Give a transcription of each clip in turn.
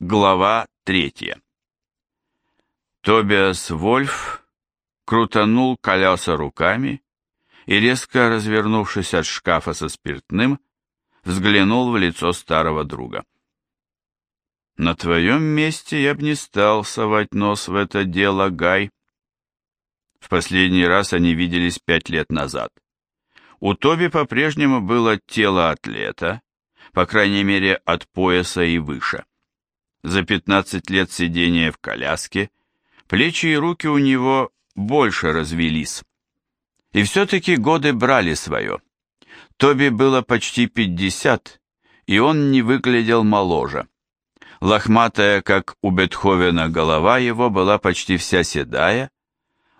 Глава третья. Тобиас Вольф крутанул колеса руками и, резко развернувшись от шкафа со спиртным, взглянул в лицо старого друга. «На твоем месте я б не стал совать нос в это дело, Гай». В последний раз они виделись пять лет назад. У Тоби по-прежнему было тело атлета, по крайней мере от пояса и выше. За 15 лет сидения в коляске плечи и руки у него больше развелись. И все-таки годы брали свое. Тоби было почти 50, и он не выглядел моложе. Лохматая, как у Бетховена, голова его была почти вся седая,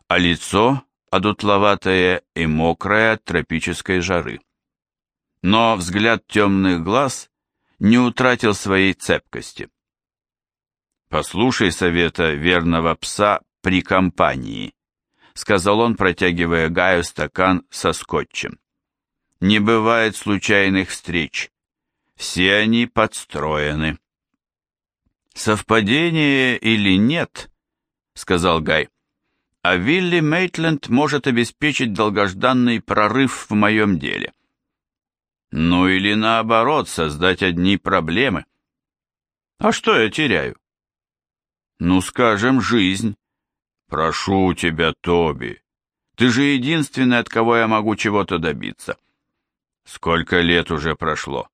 а лицо одутловатое и мокрое от тропической жары. Но взгляд темных глаз не утратил своей цепкости. «Послушай совета верного пса при компании», — сказал он, протягивая Гаю стакан со скотчем. «Не бывает случайных встреч. Все они подстроены». «Совпадение или нет?» — сказал Гай. «А Вилли Мейтленд может обеспечить долгожданный прорыв в моем деле». «Ну или наоборот, создать одни проблемы». «А что я теряю?» Ну, скажем, жизнь. Прошу тебя, Тоби. Ты же единственный, от кого я могу чего-то добиться. Сколько лет уже прошло.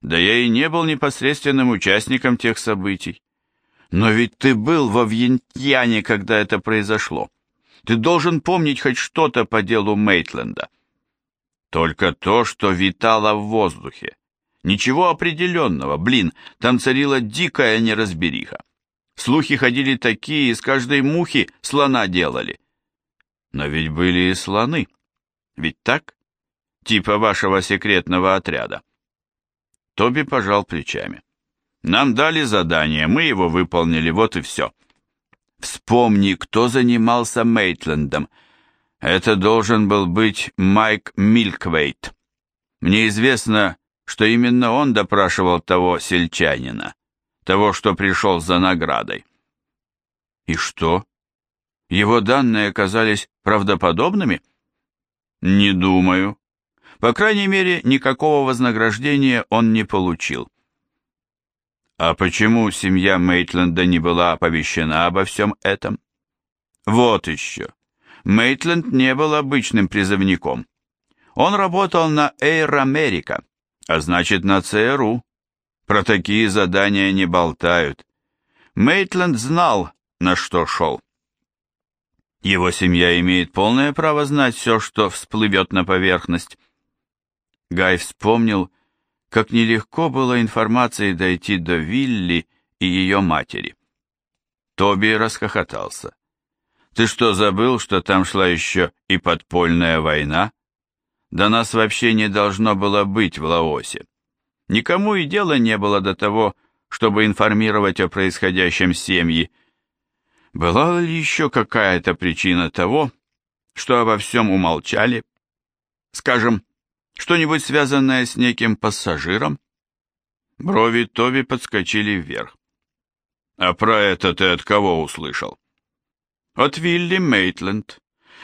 Да я и не был непосредственным участником тех событий. Но ведь ты был во Вьентьяне, когда это произошло. Ты должен помнить хоть что-то по делу Мейтленда. Только то, что витало в воздухе. Ничего определенного. Блин, там царила дикая неразбериха. Слухи ходили такие, из каждой мухи слона делали. Но ведь были и слоны. Ведь так? Типа вашего секретного отряда. Тоби пожал плечами. Нам дали задание, мы его выполнили, вот и все. Вспомни, кто занимался Мейтлендом. Это должен был быть Майк Милквейт. Мне известно, что именно он допрашивал того сельчанина того, что пришел за наградой. И что? Его данные оказались правдоподобными? Не думаю. По крайней мере, никакого вознаграждения он не получил. А почему семья Мейтленда не была оповещена обо всем этом? Вот еще. Мейтленд не был обычным призывником. Он работал на Air America, а значит на ЦРУ. Про такие задания не болтают. Мейтленд знал, на что шел. Его семья имеет полное право знать все, что всплывет на поверхность. Гай вспомнил, как нелегко было информацией дойти до Вилли и ее матери. Тоби расхохотался. «Ты что, забыл, что там шла еще и подпольная война? Да нас вообще не должно было быть в Лаосе. Никому и дела не было до того, чтобы информировать о происходящем семьи. Была ли еще какая-то причина того, что обо всем умолчали? Скажем, что-нибудь связанное с неким пассажиром? Брови Тоби подскочили вверх. «А про это ты от кого услышал?» «От Вилли Мейтленд.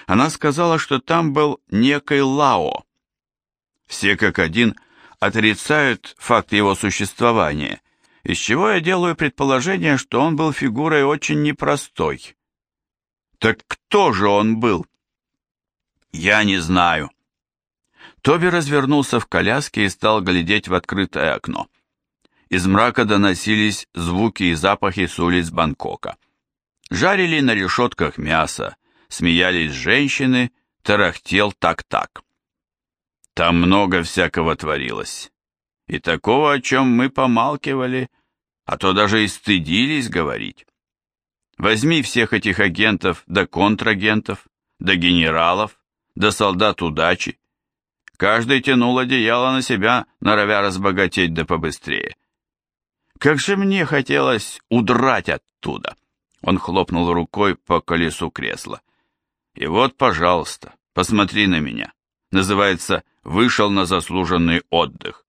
Она сказала, что там был некий Лао». Все как один – отрицают факт его существования, из чего я делаю предположение, что он был фигурой очень непростой. Так кто же он был? Я не знаю. Тоби развернулся в коляске и стал глядеть в открытое окно. Из мрака доносились звуки и запахи с улиц Бангкока. Жарили на решетках мясо, смеялись женщины, тарахтел так-так. Там много всякого творилось. И такого, о чем мы помалкивали, а то даже и стыдились говорить. Возьми всех этих агентов да контрагентов, да генералов, да солдат удачи. Каждый тянул одеяло на себя, норовя разбогатеть да побыстрее. Как же мне хотелось удрать оттуда. Он хлопнул рукой по колесу кресла. И вот, пожалуйста, посмотри на меня. Называется вышел на заслуженный отдых.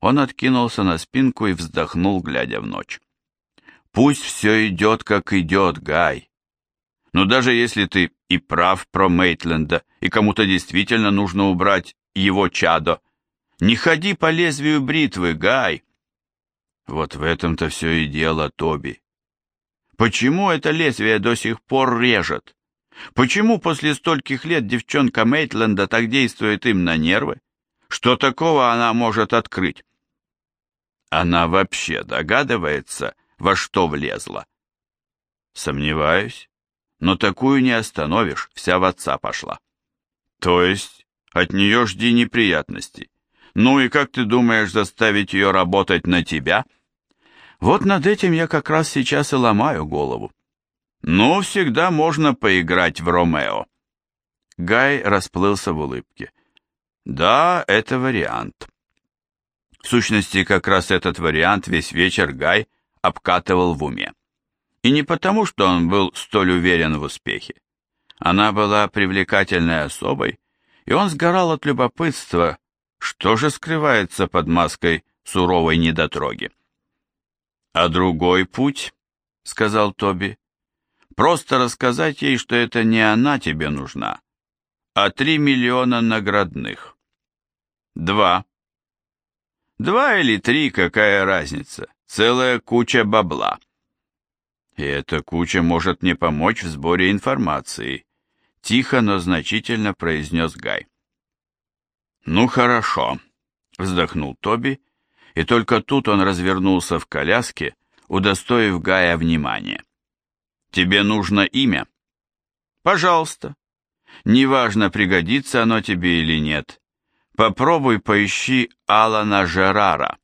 Он откинулся на спинку и вздохнул, глядя в ночь. Пусть все идет, как идет, Гай. Но даже если ты и прав про Мейтленда, и кому-то действительно нужно убрать его чадо, не ходи по лезвию бритвы, Гай. Вот в этом-то все и дело, Тоби. Почему это лезвие до сих пор режет? Почему после стольких лет девчонка Мейтленда так действует им на нервы? Что такого она может открыть? Она вообще догадывается, во что влезла? Сомневаюсь, но такую не остановишь, вся в отца пошла. То есть от нее жди неприятностей. Ну и как ты думаешь заставить ее работать на тебя? Вот над этим я как раз сейчас и ломаю голову. Ну, всегда можно поиграть в Ромео. Гай расплылся в улыбке. Да, это вариант. В сущности, как раз этот вариант весь вечер Гай обкатывал в уме. И не потому, что он был столь уверен в успехе. Она была привлекательной особой, и он сгорал от любопытства, что же скрывается под маской суровой недотроги. «А другой путь, — сказал Тоби, Просто рассказать ей, что это не она тебе нужна, а три миллиона наградных. Два. Два или три, какая разница? Целая куча бабла. И эта куча может мне помочь в сборе информации, тихо, но значительно произнес Гай. Ну хорошо, вздохнул Тоби, и только тут он развернулся в коляске, удостоив Гая внимания. Тебе нужно имя? Пожалуйста. Неважно, пригодится оно тебе или нет. Попробуй поищи Алана Жерара.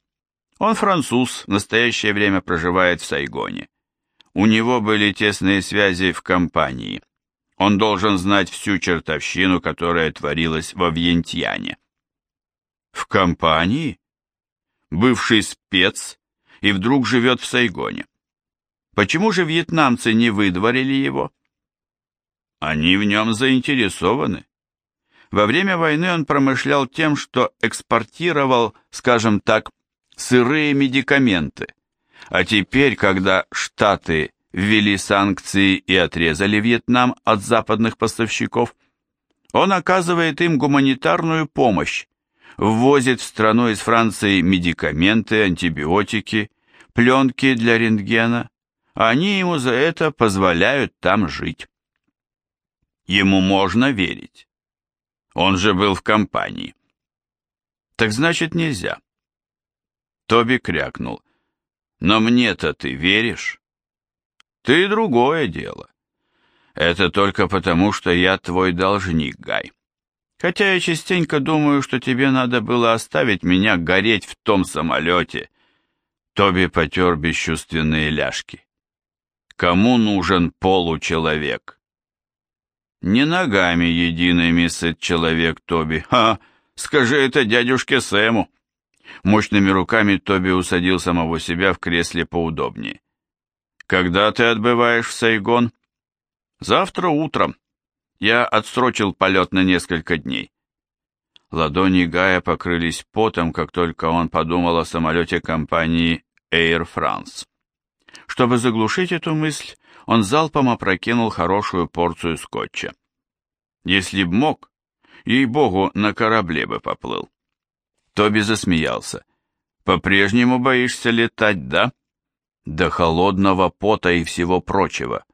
Он француз, в настоящее время проживает в Сайгоне. У него были тесные связи в компании. Он должен знать всю чертовщину, которая творилась во Вьентьяне. В компании? Бывший спец и вдруг живет в Сайгоне. Почему же вьетнамцы не выдворили его? Они в нем заинтересованы. Во время войны он промышлял тем, что экспортировал, скажем так, сырые медикаменты. А теперь, когда Штаты ввели санкции и отрезали Вьетнам от западных поставщиков, он оказывает им гуманитарную помощь, ввозит в страну из Франции медикаменты, антибиотики, пленки для рентгена, они ему за это позволяют там жить. Ему можно верить. Он же был в компании. Так значит, нельзя. Тоби крякнул. Но мне-то ты веришь? Ты другое дело. Это только потому, что я твой должник, Гай. Хотя я частенько думаю, что тебе надо было оставить меня гореть в том самолете. Тоби потер бесчувственные ляжки. Кому нужен получеловек? Не ногами едиными сыт человек, Тоби. Ха, скажи это дядюшке Сэму. Мощными руками Тоби усадил самого себя в кресле поудобнее. Когда ты отбываешь в Сайгон? Завтра утром. Я отсрочил полет на несколько дней. Ладони Гая покрылись потом, как только он подумал о самолете компании Air France. Чтобы заглушить эту мысль, он залпом опрокинул хорошую порцию скотча. Если б мог, ей-богу, на корабле бы поплыл. Тоби засмеялся. «По-прежнему боишься летать, да?» «До холодного пота и всего прочего».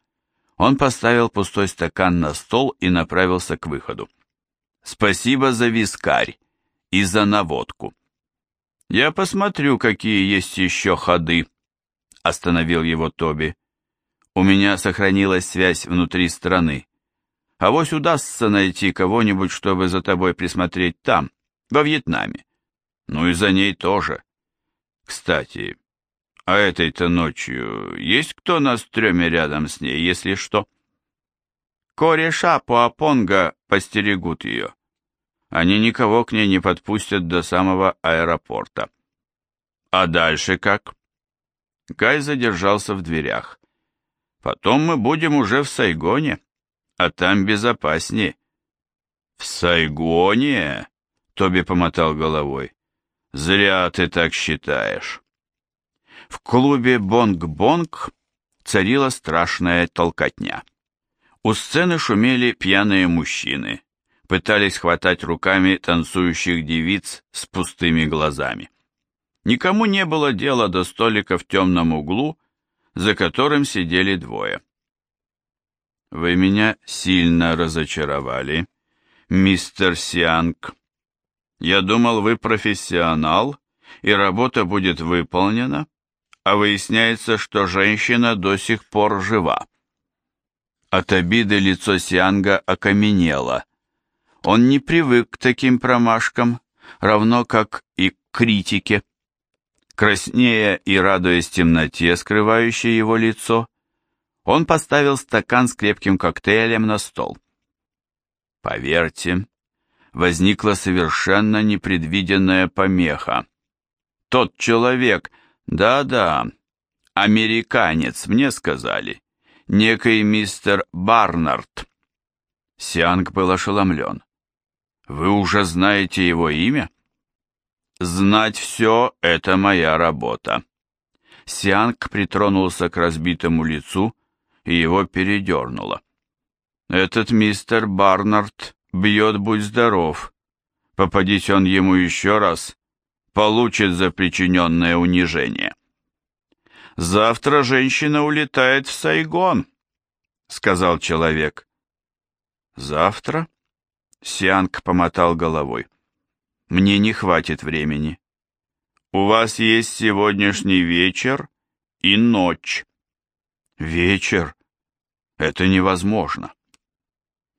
Он поставил пустой стакан на стол и направился к выходу. «Спасибо за вискарь и за наводку. Я посмотрю, какие есть еще ходы» остановил его Тоби. У меня сохранилась связь внутри страны. А вось удастся найти кого-нибудь, чтобы за тобой присмотреть там, во Вьетнаме. Ну и за ней тоже. Кстати, а этой-то ночью есть кто на стреме рядом с ней, если что? Кореша Пуапонга постерегут ее. Они никого к ней не подпустят до самого аэропорта. А дальше как? Гай задержался в дверях. Потом мы будем уже в Сайгоне, а там безопаснее. В Сайгоне? Тоби помотал головой. Зря ты так считаешь. В клубе Бонг-Бонг царила страшная толкотня. У сцены шумели пьяные мужчины, пытались хватать руками танцующих девиц с пустыми глазами. Никому не было дела до столика в темном углу, за которым сидели двое. «Вы меня сильно разочаровали, мистер Сианг. Я думал, вы профессионал, и работа будет выполнена, а выясняется, что женщина до сих пор жива». От обиды лицо Сианга окаменело. Он не привык к таким промашкам, равно как и к критике. Краснея и радуясь темноте, скрывающей его лицо, он поставил стакан с крепким коктейлем на стол. Поверьте, возникла совершенно непредвиденная помеха. Тот человек, да-да, американец, мне сказали, некий мистер Барнард. Сианг был ошеломлен. «Вы уже знаете его имя?» «Знать все — это моя работа». Сианг притронулся к разбитому лицу, и его передернуло. «Этот мистер Барнард бьет, будь здоров. Попадись он ему еще раз, получит за причиненное унижение». «Завтра женщина улетает в Сайгон», — сказал человек. «Завтра?» — Сианг помотал головой. «Мне не хватит времени. У вас есть сегодняшний вечер и ночь». «Вечер? Это невозможно».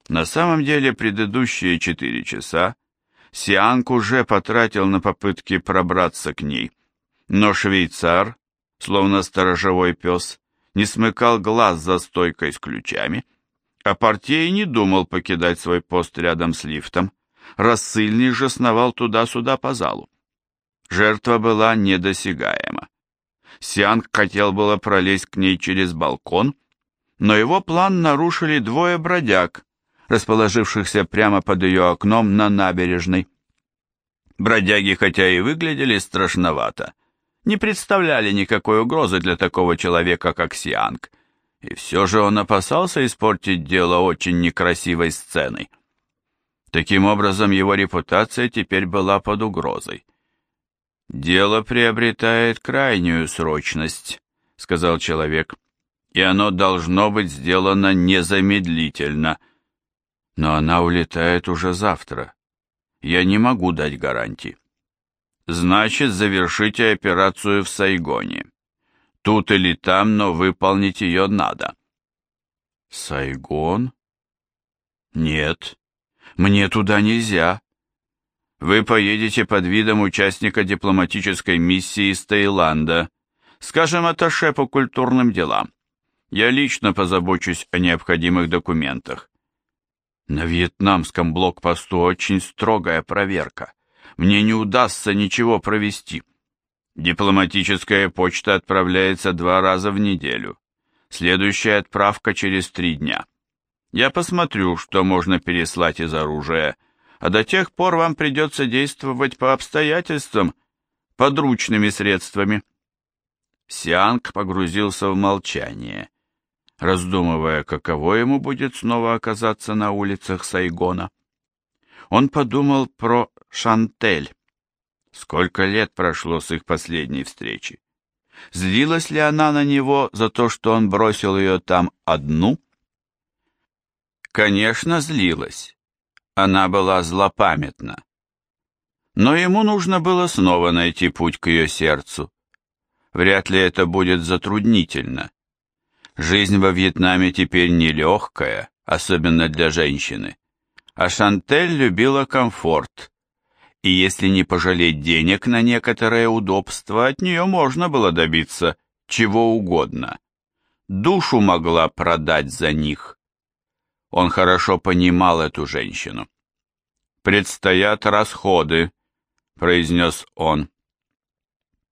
На самом деле предыдущие четыре часа Сианг уже потратил на попытки пробраться к ней, но швейцар словно сторожевой пес, не смыкал глаз за стойкой с ключами, а портье не думал покидать свой пост рядом с лифтом, рассыльный же сновал туда-сюда по залу. Жертва была недосягаема. Сианг хотел было пролезть к ней через балкон, но его план нарушили двое бродяг, расположившихся прямо под ее окном на набережной. Бродяги, хотя и выглядели страшновато, не представляли никакой угрозы для такого человека, как Сианг, и все же он опасался испортить дело очень некрасивой сценой. Таким образом, его репутация теперь была под угрозой. «Дело приобретает крайнюю срочность», — сказал человек, «и оно должно быть сделано незамедлительно. Но она улетает уже завтра. Я не могу дать гарантии». Значит, завершите операцию в Сайгоне. Тут или там, но выполнить ее надо. Сайгон? Нет, мне туда нельзя. Вы поедете под видом участника дипломатической миссии из Таиланда, скажем, аташе по культурным делам. Я лично позабочусь о необходимых документах. На вьетнамском блокпосту очень строгая проверка мне не удастся ничего провести. Дипломатическая почта отправляется два раза в неделю. Следующая отправка через три дня. Я посмотрю, что можно переслать из оружия, а до тех пор вам придется действовать по обстоятельствам, подручными средствами. Сианг погрузился в молчание, раздумывая, каково ему будет снова оказаться на улицах Сайгона. Он подумал про Шантель. Сколько лет прошло с их последней встречи? Злилась ли она на него за то, что он бросил ее там одну? Конечно, злилась. Она была злопамятна. Но ему нужно было снова найти путь к ее сердцу. Вряд ли это будет затруднительно. Жизнь во Вьетнаме теперь нелегкая, особенно для женщины а Шантель любила комфорт. И если не пожалеть денег на некоторое удобство, от нее можно было добиться чего угодно. Душу могла продать за них. Он хорошо понимал эту женщину. «Предстоят расходы», — произнес он.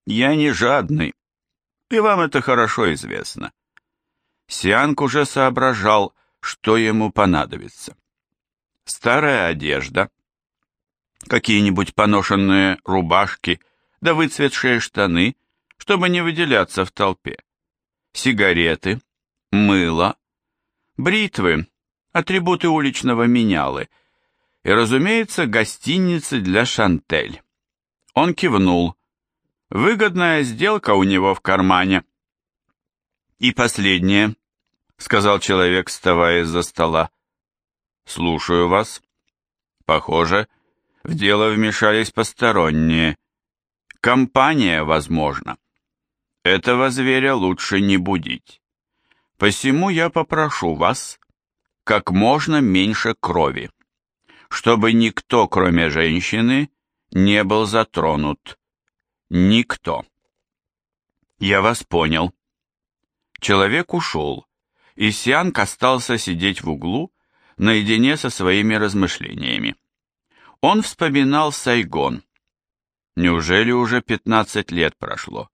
«Я не жадный, и вам это хорошо известно». Сианг уже соображал, что ему понадобится старая одежда, какие-нибудь поношенные рубашки, да выцветшие штаны, чтобы не выделяться в толпе, сигареты, мыло, бритвы, атрибуты уличного менялы и, разумеется, гостиницы для Шантель. Он кивнул. Выгодная сделка у него в кармане. И последнее, сказал человек, вставая из-за стола. Слушаю вас. Похоже, в дело вмешались посторонние. Компания, возможно. Этого зверя лучше не будить. Посему я попрошу вас как можно меньше крови, чтобы никто, кроме женщины, не был затронут. Никто. Я вас понял. Человек ушел, и Сианг остался сидеть в углу, наедине со своими размышлениями. Он вспоминал Сайгон. Неужели уже 15 лет прошло?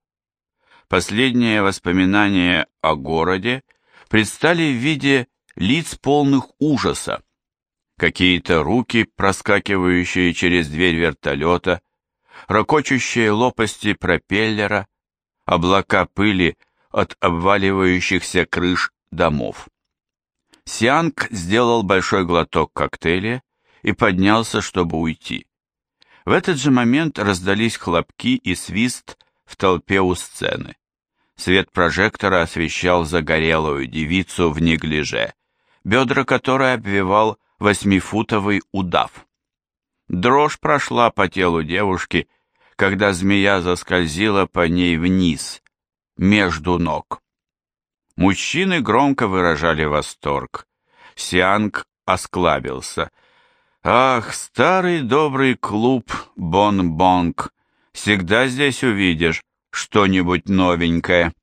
Последние воспоминания о городе предстали в виде лиц полных ужаса. Какие-то руки, проскакивающие через дверь вертолета, ракочущие лопасти пропеллера, облака пыли от обваливающихся крыш домов. Сианг сделал большой глоток коктейля и поднялся, чтобы уйти. В этот же момент раздались хлопки и свист в толпе у сцены. Свет прожектора освещал загорелую девицу в неглиже, бедра которой обвивал восьмифутовый удав. Дрожь прошла по телу девушки, когда змея заскользила по ней вниз, между ног. Мужчины громко выражали восторг. Сианг осклабился. «Ах, старый добрый клуб Бон-Бонг! Всегда здесь увидишь что-нибудь новенькое!»